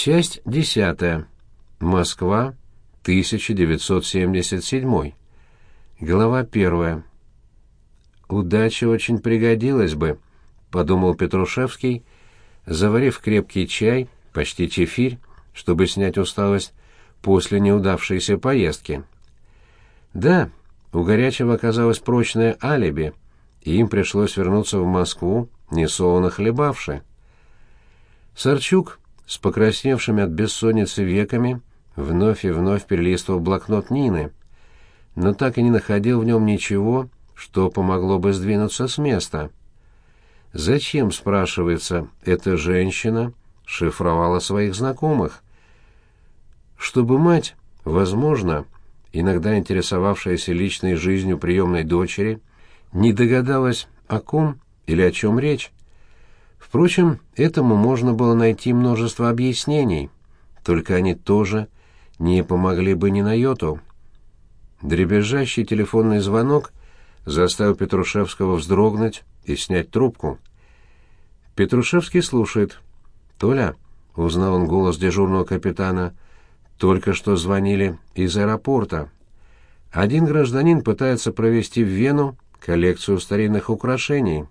Часть десятая. Москва, 1977. Глава первая. «Удача очень пригодилась бы», — подумал Петрушевский, заварив крепкий чай, почти чефирь, чтобы снять усталость после неудавшейся поездки. Да, у Горячего оказалось прочное алиби, и им пришлось вернуться в Москву, несолоно хлебавши. Сарчук с покрасневшими от бессонницы веками вновь и вновь перелистывал блокнот Нины, но так и не находил в нем ничего, что помогло бы сдвинуться с места. Зачем, спрашивается, эта женщина шифровала своих знакомых? Чтобы мать, возможно, иногда интересовавшаяся личной жизнью приемной дочери, не догадалась, о ком или о чем речь. Впрочем, этому можно было найти множество объяснений, только они тоже не помогли бы ни на йоту. Дребезжащий телефонный звонок заставил Петрушевского вздрогнуть и снять трубку. Петрушевский слушает. «Толя», — узнал он голос дежурного капитана, — «только что звонили из аэропорта. Один гражданин пытается провести в Вену коллекцию старинных украшений».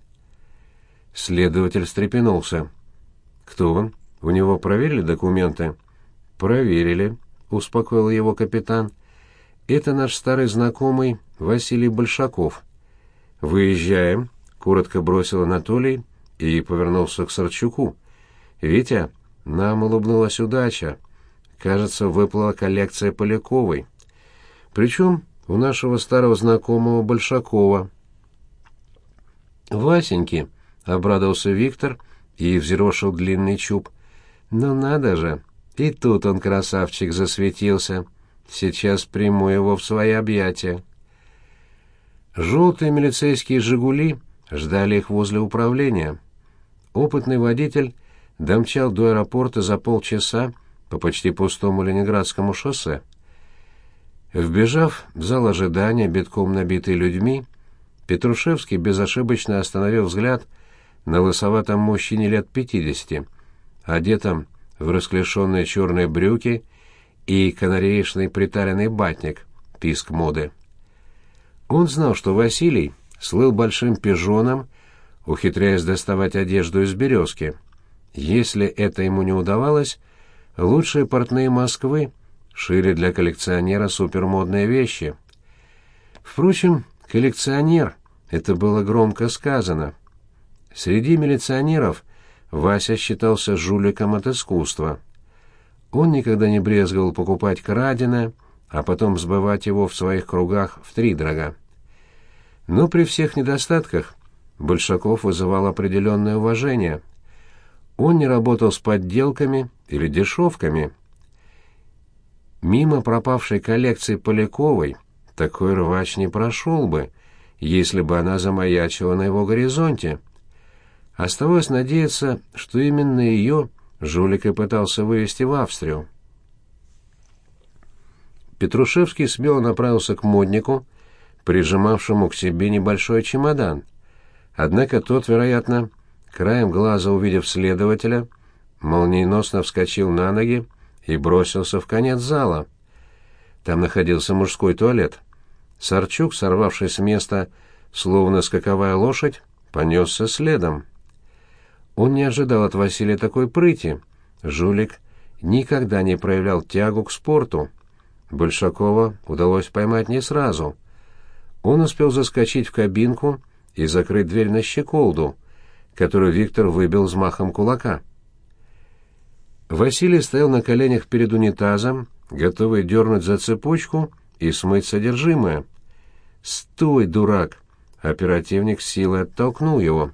Следователь встрепенулся. «Кто он? У него проверили документы?» «Проверили», — успокоил его капитан. «Это наш старый знакомый Василий Большаков». «Выезжаем», — коротко бросил Анатолий и повернулся к Сарчуку. «Витя, нам улыбнулась удача. Кажется, выплыла коллекция Поляковой. Причем у нашего старого знакомого Большакова». «Васеньки», обрадовался Виктор и взъерошил длинный чуб. «Ну надо же! И тут он, красавчик, засветился. Сейчас приму его в свои объятия». Желтые милицейские «Жигули» ждали их возле управления. Опытный водитель домчал до аэропорта за полчаса по почти пустому Ленинградскому шоссе. Вбежав в зал ожидания, битком набитый людьми, Петрушевский безошибочно остановил взгляд на лысоватом мужчине лет пятидесяти, одетом в расклешенные черные брюки и канареечный приталенный батник, писк моды. Он знал, что Василий слыл большим пижоном, ухитряясь доставать одежду из березки. Если это ему не удавалось, лучшие портные Москвы шили для коллекционера супермодные вещи. Впрочем, коллекционер — это было громко сказано — Среди милиционеров Вася считался жуликом от искусства. Он никогда не брезговал покупать краденое, а потом сбывать его в своих кругах втридорога. Но при всех недостатках Большаков вызывал определенное уважение. Он не работал с подделками или дешевками. Мимо пропавшей коллекции Поляковой такой рвач не прошел бы, если бы она замаячила на его горизонте. Оставалось надеяться, что именно ее жулик и пытался вывести в Австрию. Петрушевский смело направился к моднику, прижимавшему к себе небольшой чемодан. Однако тот, вероятно, краем глаза увидев следователя, молниеносно вскочил на ноги и бросился в конец зала. Там находился мужской туалет. Сарчук, сорвавшись с места, словно скаковая лошадь, понесся следом. Он не ожидал от Василия такой прыти. Жулик никогда не проявлял тягу к спорту. Большакова удалось поймать не сразу. Он успел заскочить в кабинку и закрыть дверь на щеколду, которую Виктор выбил взмахом кулака. Василий стоял на коленях перед унитазом, готовый дернуть за цепочку и смыть содержимое. «Стой, дурак!» Оперативник силой оттолкнул его.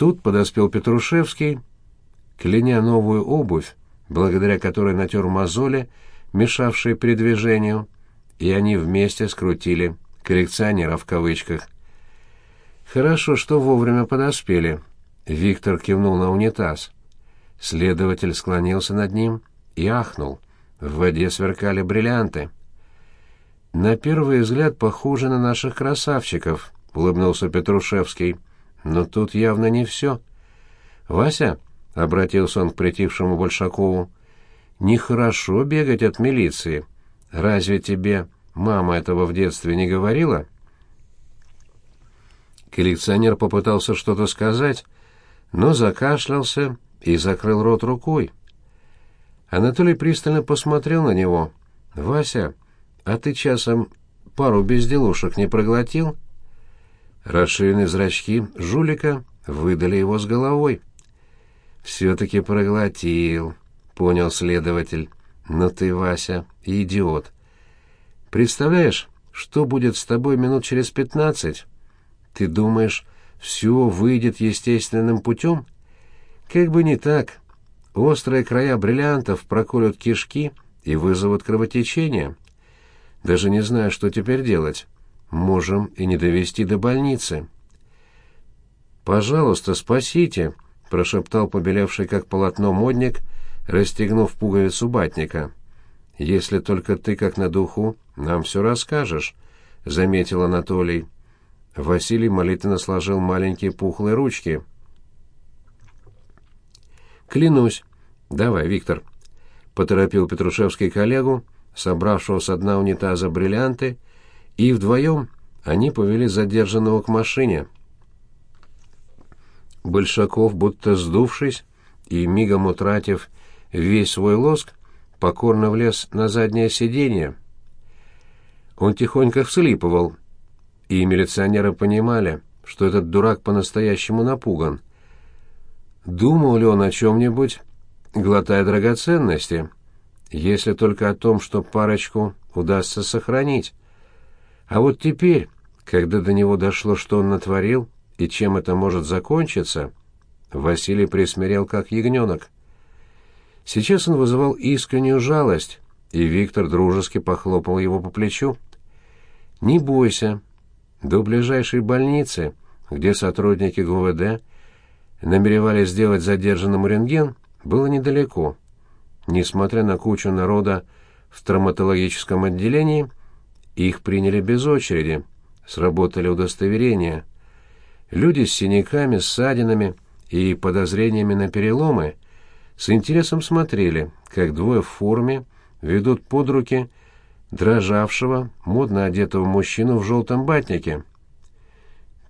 Тут подоспел Петрушевский, кляня новую обувь, благодаря которой натер мозоли, мешавшие передвижению, и они вместе скрутили коллекционера в кавычках. «Хорошо, что вовремя подоспели», — Виктор кивнул на унитаз. Следователь склонился над ним и ахнул. В воде сверкали бриллианты. «На первый взгляд похоже на наших красавчиков», — улыбнулся Петрушевский. Но тут явно не все. «Вася, — обратился он к притихшему Большакову, — «нехорошо бегать от милиции. Разве тебе мама этого в детстве не говорила?» Коллекционер попытался что-то сказать, но закашлялся и закрыл рот рукой. Анатолий пристально посмотрел на него. «Вася, а ты часом пару безделушек не проглотил?» Расширенные зрачки жулика выдали его с головой. «Все-таки проглотил», — понял следователь. «Но ты, Вася, идиот. Представляешь, что будет с тобой минут через пятнадцать? Ты думаешь, все выйдет естественным путем? Как бы не так. Острые края бриллиантов проколют кишки и вызовут кровотечение. Даже не знаю, что теперь делать. Можем и не довести до больницы. «Пожалуйста, спасите!» — прошептал побелевший как полотно модник, расстегнув пуговицу батника. «Если только ты, как на духу, нам все расскажешь», — заметил Анатолий. Василий молитвенно сложил маленькие пухлые ручки. «Клянусь. Давай, Виктор», — поторопил Петрушевский коллегу, собравшего с дна унитаза бриллианты, и вдвоем они повели задержанного к машине. Большаков, будто сдувшись и мигом утратив весь свой лоск, покорно влез на заднее сиденье. Он тихонько вслипывал, и милиционеры понимали, что этот дурак по-настоящему напуган. Думал ли он о чем-нибудь, глотая драгоценности, если только о том, что парочку удастся сохранить? А вот теперь, когда до него дошло, что он натворил и чем это может закончиться, Василий присмирел как ягненок. Сейчас он вызывал искреннюю жалость, и Виктор дружески похлопал его по плечу. «Не бойся, до ближайшей больницы, где сотрудники ГУВД намеревались сделать задержанному рентген, было недалеко. Несмотря на кучу народа в травматологическом отделении, их приняли без очереди, сработали удостоверения. Люди с синяками, ссадинами и подозрениями на переломы с интересом смотрели, как двое в форме ведут под руки дрожавшего, модно одетого мужчину в желтом батнике.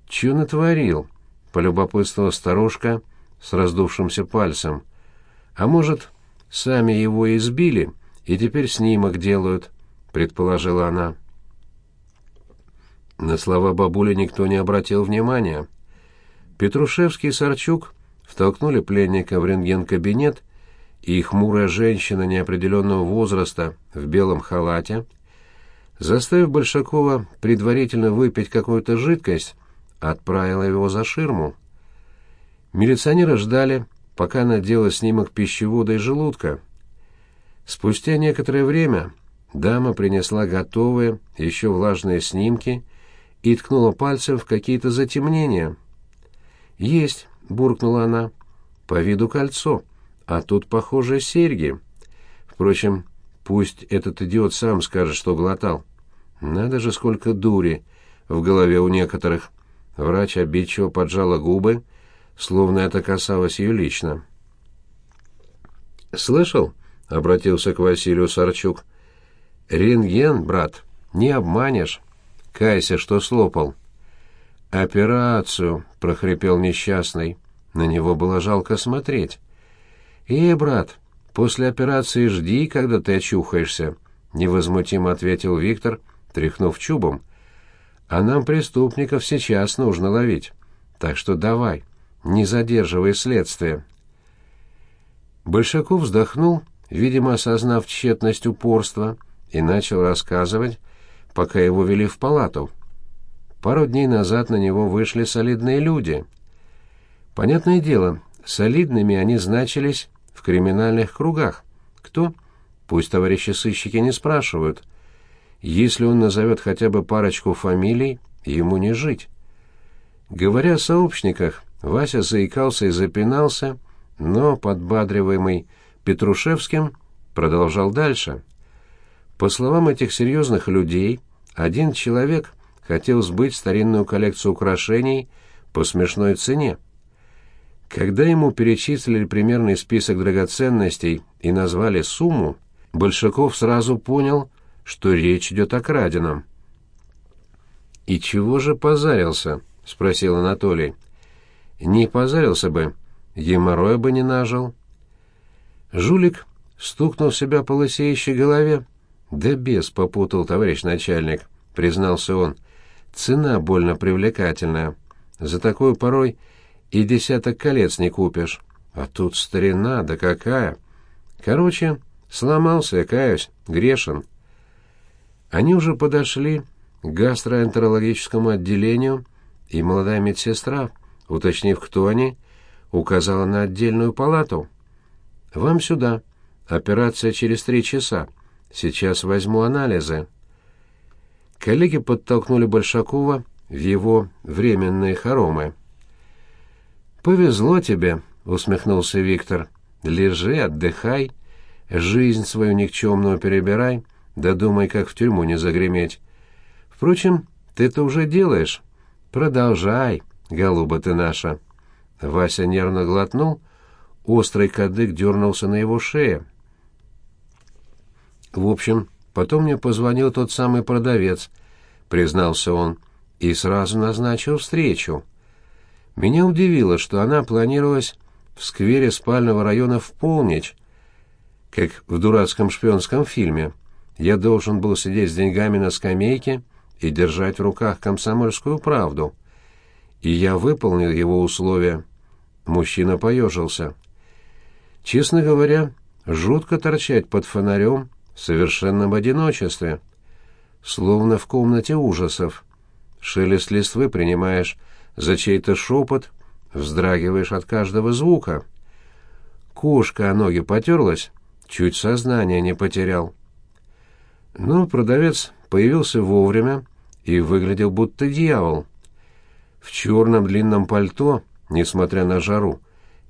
«Чё натворил?» — полюбопытствовала старушка с раздувшимся пальцем. «А может, сами его избили и теперь снимок делают?» — предположила она. На слова бабули никто не обратил внимания. Петрушевский и Сарчук втолкнули пленника в рентген-кабинет и хмурая женщина неопределенного возраста в белом халате, заставив Большакова предварительно выпить какую-то жидкость, отправила его за ширму. Милиционеры ждали, пока она делала снимок пищевода и желудка. Спустя некоторое время дама принесла готовые, еще влажные снимки и ткнула пальцем в какие-то затемнения. «Есть», — буркнула она, — «по виду кольцо» а тут, похоже, серьги. Впрочем, пусть этот идиот сам скажет, что глотал. Надо же, сколько дури в голове у некоторых. Врач обидчиво поджала губы, словно это касалось ее лично. «Слышал?» — обратился к Василию Сарчук. «Рентген, брат, не обманешь. Кайся, что слопал». «Операцию!» — прохрипел несчастный. На него было жалко смотреть. «Эй, брат, после операции жди, когда ты очухаешься», — невозмутимо ответил Виктор, тряхнув чубом. «А нам преступников сейчас нужно ловить. Так что давай, не задерживай следствие». Большаков вздохнул, видимо, осознав тщетность упорства, и начал рассказывать, пока его вели в палату. Пару дней назад на него вышли солидные люди. Понятное дело, солидными они значились в криминальных кругах. Кто? Пусть товарищи сыщики не спрашивают. Если он назовет хотя бы парочку фамилий, ему не жить. Говоря о сообщниках, Вася заикался и запинался, но, подбадриваемый Петрушевским, продолжал дальше. По словам этих серьезных людей, один человек хотел сбыть старинную коллекцию украшений по смешной цене. Когда ему перечислили примерный список драгоценностей и назвали сумму, Большаков сразу понял, что речь идет о краденом. «И чего же позарился?» — спросил Анатолий. «Не позарился бы, геморроя бы не нажил». Жулик стукнул себя по лысеющей голове. «Да бес попутал, товарищ начальник», — признался он. «Цена больно привлекательная. За такую порой и десяток колец не купишь. А тут старина, да какая! Короче, сломался я, каюсь, грешен». Они уже подошли к гастроэнтерологическому отделению, и молодая медсестра, уточнив, кто они, указала на отдельную палату. «Вам сюда. Операция через три часа. Сейчас возьму анализы». Коллеги подтолкнули Большакова в его временные хоромы. «Повезло тебе», — усмехнулся Виктор. «Лежи, отдыхай, жизнь свою никчемную перебирай, да думай, как в тюрьму не загреметь. Впрочем, ты это уже делаешь. Продолжай, голуба ты наша». Вася нервно глотнул, острый кадык дернулся на его шее. «В общем, потом мне позвонил тот самый продавец», — признался он, — «и сразу назначил встречу. Меня удивило, что она планировалась в сквере спального района в полночь, как в дурацком шпионском фильме. Я должен был сидеть с деньгами на скамейке и держать в руках комсомольскую правду. И я выполнил его условия. Мужчина поежился. Честно говоря, жутко торчать под фонарем в совершенном одиночестве. Словно в комнате ужасов. Шелест листвы принимаешь за чей-то шепот, вздрагиваешь от каждого звука. Кошка о ноги потерлась, чуть сознание не потерял. Но продавец появился вовремя и выглядел будто дьявол. В черном длинном пальто, несмотря на жару,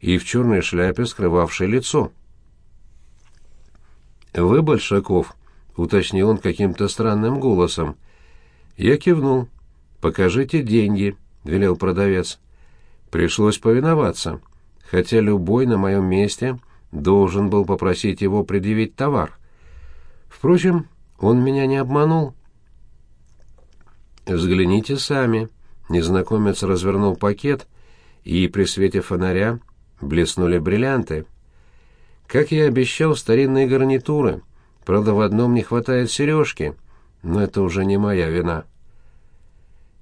и в черной шляпе, скрывавшей лицо. «Вы Большаков?» — уточнил он каким-то странным голосом. Я кивнул. «Покажите деньги», — велел продавец. Пришлось повиноваться, хотя любой на моем месте должен был попросить его предъявить товар. Впрочем, он меня не обманул. «Взгляните сами». Незнакомец развернул пакет, и при свете фонаря блеснули бриллианты. Как я обещал, старинные гарнитуры. Правда, в одном не хватает сережки, но это уже не моя вина.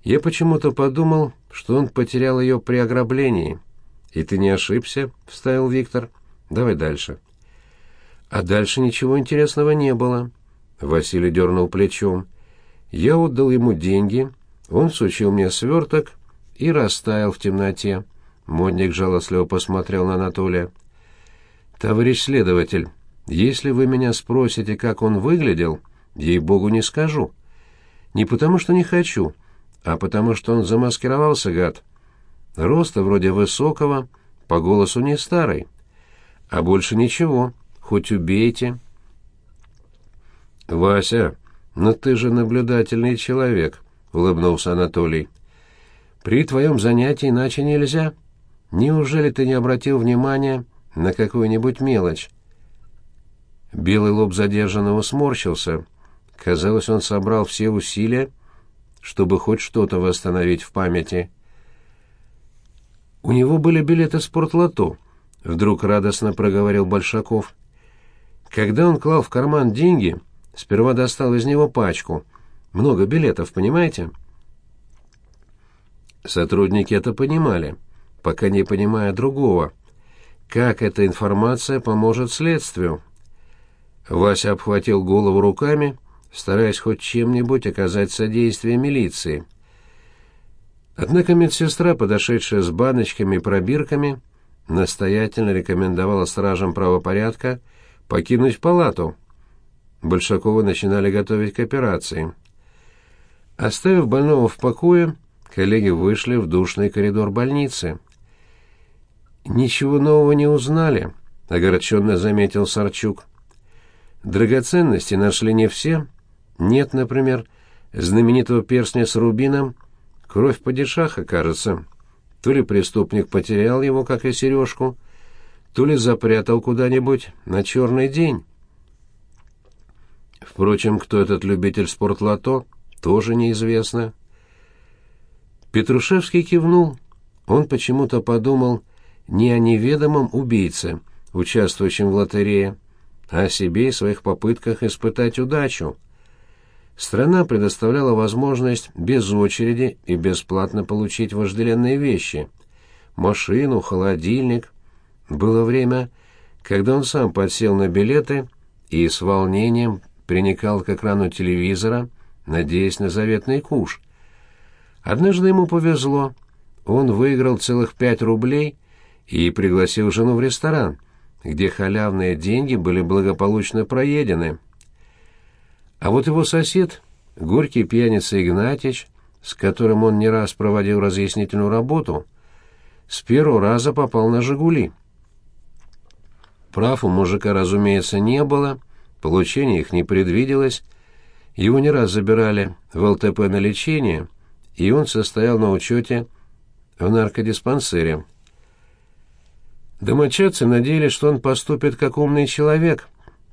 Я почему-то подумал, что он потерял ее при ограблении. И ты не ошибся, — вставил Виктор. Давай дальше. А дальше ничего интересного не было. Василий дернул плечом. Я отдал ему деньги, он сучил мне сверток и растаял в темноте. Модник жалостливо посмотрел на Анатолия. «Товарищ следователь, если вы меня спросите, как он выглядел, ей-богу, не скажу. Не потому что не хочу, а потому что он замаскировался, гад. Роста вроде высокого, по голосу не старый. А больше ничего, хоть убейте». «Вася, но ты же наблюдательный человек», — улыбнулся Анатолий. «При твоем занятии иначе нельзя. Неужели ты не обратил внимания на какую-нибудь мелочь?» Белый лоб задержанного сморщился. Казалось, он собрал все усилия, чтобы хоть что-то восстановить в памяти. «У него были билеты спортлото», — вдруг радостно проговорил Большаков. Когда он клал в карман деньги, Сперва достал из него пачку. Много билетов, понимаете? Сотрудники это понимали, пока не понимая другого. Как эта информация поможет следствию? Вася обхватил голову руками, стараясь хоть чем-нибудь оказать содействие милиции. Однако медсестра, подошедшая с баночками и пробирками, настоятельно рекомендовала стражам правопорядка покинуть палату. Большакова начинали готовить к операции. Оставив больного в покое, коллеги вышли в душный коридор больницы. «Ничего нового не узнали», — огорченно заметил Сарчук. «Драгоценности нашли не все. Нет, например, знаменитого перстня с рубином. Кровь падишаха, кажется. То ли преступник потерял его, как и сережку, то ли запрятал куда-нибудь на черный день. Впрочем, кто этот любитель спортлото, тоже неизвестно. Петрушевский кивнул. Он почему-то подумал не о неведомом убийце, участвующем в лотерее, а о себе и своих попытках испытать удачу. Страна предоставляла возможность без очереди и бесплатно получить вожделенные вещи. Машину, холодильник. Было время, когда он сам подсел на билеты и с волнением приникал к экрану телевизора, надеясь на заветный куш. Однажды ему повезло. Он выиграл целых пять рублей и пригласил жену в ресторан, где халявные деньги были благополучно проедены. А вот его сосед, горький пьяница Игнатьич, с которым он не раз проводил разъяснительную работу, с первого раза попал на «Жигули». Прав у мужика, разумеется, не было, получения их не предвиделось, его не раз забирали в ЛТП на лечение, и он состоял на учете в наркодиспансере. Домочадцы надеялись, что он поступит как умный человек,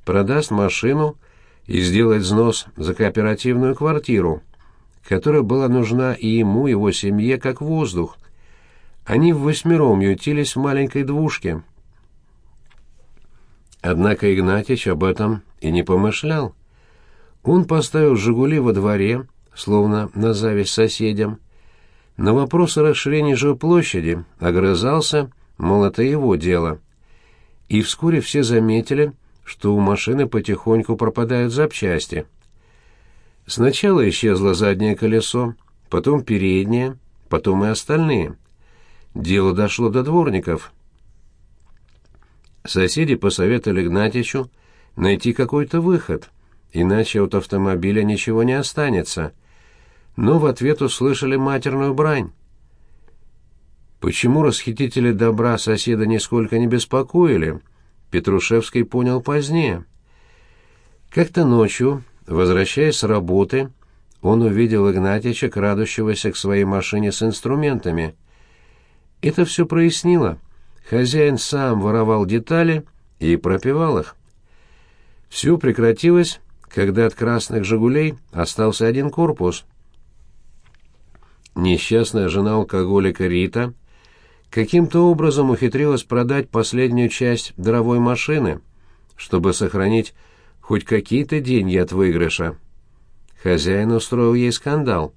продаст машину и сделать взнос за кооперативную квартиру, которая была нужна и ему, и его семье, как воздух. Они восьмером ютились в маленькой двушке. Однако Игнатьич об этом и не помышлял. Он поставил «Жигули» во дворе, словно на зависть соседям. На вопрос о расширении жилплощади огрызался, мол, это его дело. И вскоре все заметили, что у машины потихоньку пропадают запчасти. Сначала исчезло заднее колесо, потом переднее, потом и остальные. Дело дошло до дворников. Соседи посоветовали Игнатьичу найти какой-то выход, иначе от автомобиля ничего не останется. Но в ответ услышали матерную брань. Почему расхитители добра соседа нисколько не беспокоили — Петрушевский понял позднее. Как-то ночью, возвращаясь с работы, он увидел Игнатьича, крадущегося к своей машине с инструментами. Это все прояснило. Хозяин сам воровал детали и пропивал их. Все прекратилось, когда от красных «Жигулей» остался один корпус. Несчастная жена алкоголика Рита — каким-то образом ухитрилась продать последнюю часть дровой машины, чтобы сохранить хоть какие-то деньги от выигрыша. Хозяин устроил ей скандал,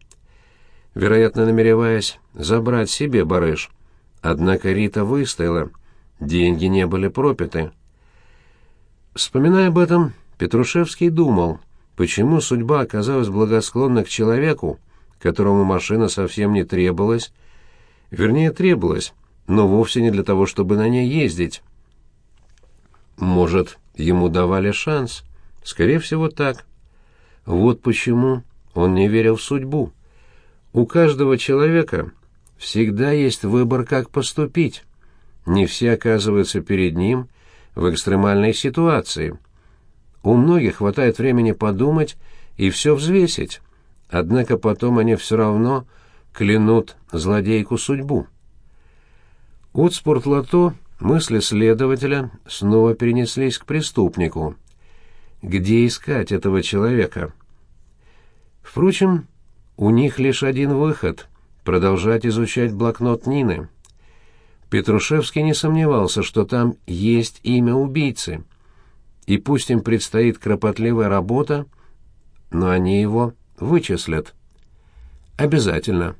вероятно, намереваясь забрать себе барыш. Однако Рита выстояла, деньги не были пропиты. Вспоминая об этом, Петрушевский думал, почему судьба оказалась благосклонна к человеку, которому машина совсем не требовалась, вернее, требовалась, но вовсе не для того, чтобы на ней ездить. Может, ему давали шанс? Скорее всего, так. Вот почему он не верил в судьбу. У каждого человека всегда есть выбор, как поступить. Не все оказываются перед ним в экстремальной ситуации. У многих хватает времени подумать и все взвесить, однако потом они все равно клянут злодейку судьбу. От спортлото мысли следователя снова перенеслись к преступнику. Где искать этого человека? Впрочем, у них лишь один выход — продолжать изучать блокнот Нины. Петрушевский не сомневался, что там есть имя убийцы. И пусть им предстоит кропотливая работа, но они его вычислят. Обязательно.